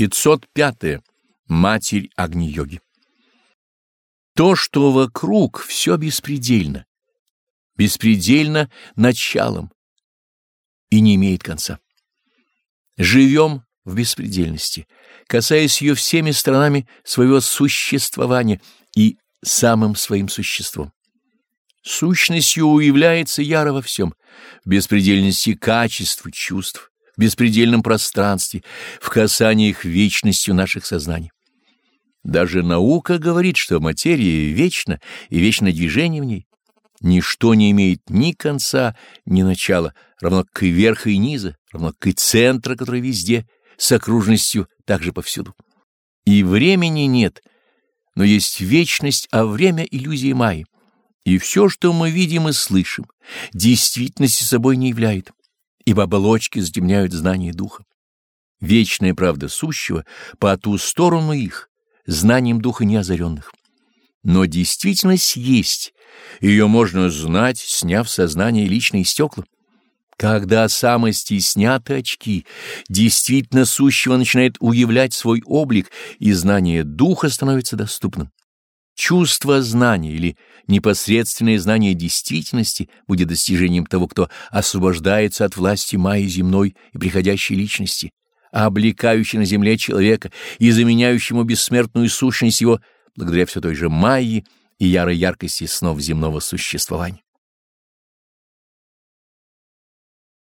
505. -е. Матерь Агни-йоги. То, что вокруг, все беспредельно. Беспредельно началом и не имеет конца. Живем в беспредельности, касаясь ее всеми сторонами своего существования и самым своим существом. Сущностью уявляется яро во всем, в беспредельности качеств чувств, в беспредельном пространстве, в касаниях вечностью наших сознаний. Даже наука говорит, что материя вечна и вечно движение в ней. Ничто не имеет ни конца, ни начала, равно как и верха и низа, равно как и центра, который везде, с окружностью также повсюду. И времени нет, но есть вечность, а время — иллюзии Майи. И все, что мы видим и слышим, действительности собой не являет, ибо оболочки затемняют знание духа. Вечная правда сущего по ту сторону их, знанием духа неозаренных. Но действительность есть, ее можно знать, сняв сознание личные стекла. Когда самости сняты очки, действительно сущего начинает уявлять свой облик, и знание духа становится доступным. Чувство знания или непосредственное знание действительности будет достижением того, кто освобождается от власти майи земной и приходящей личности облекающий на земле человека и заменяющему бессмертную сущность его благодаря все той же майи и ярой яркости снов земного существования.